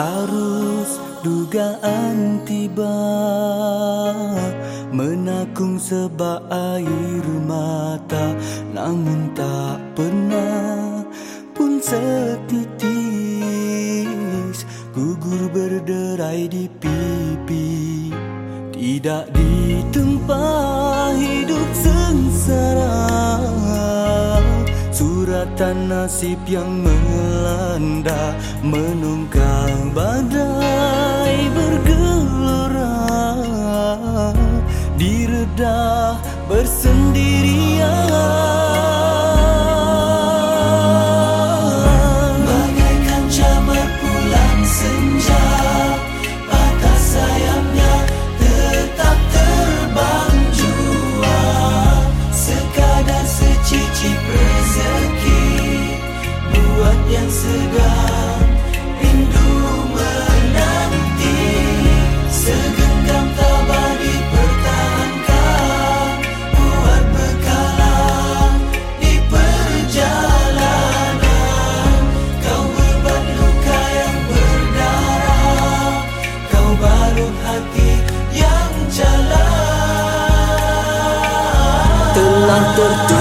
Arus dugaan tiba Menakung sebab air mata Namun tak pernah pun setitis. Gugur berderai di pipi Tidak ditempat Suratan nasib yang melanda Menunggang badai bergelora. Diredah bersendirian telah tertulis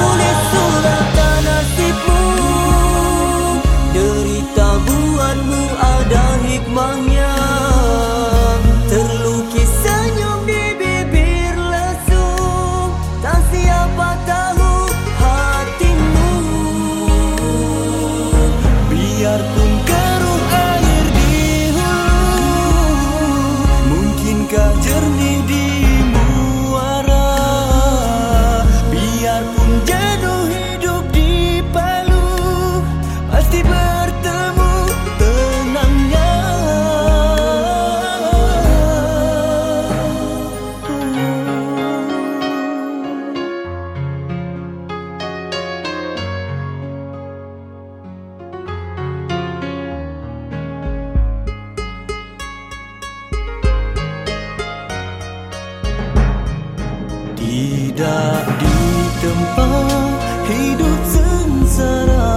Tidak di tempat hidup sengsara.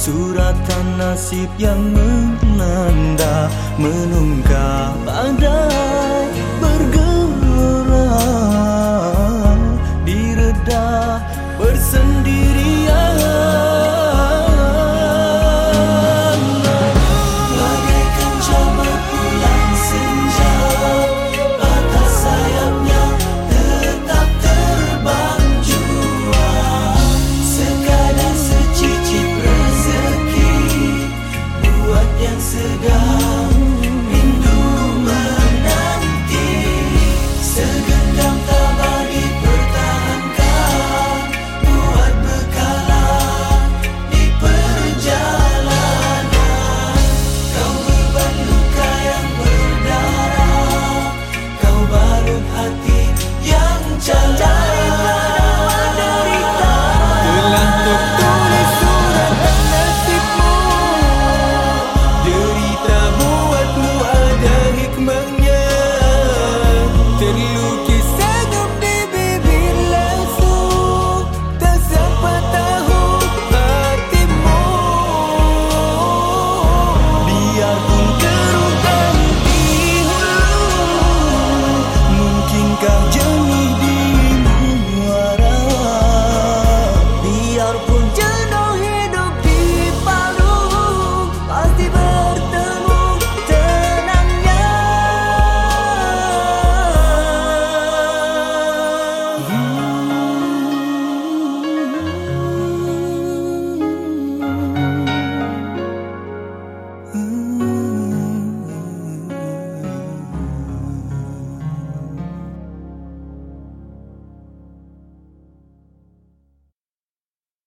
Suratan nasib yang menanda Menungkap badai bergelora Diredah bersendirian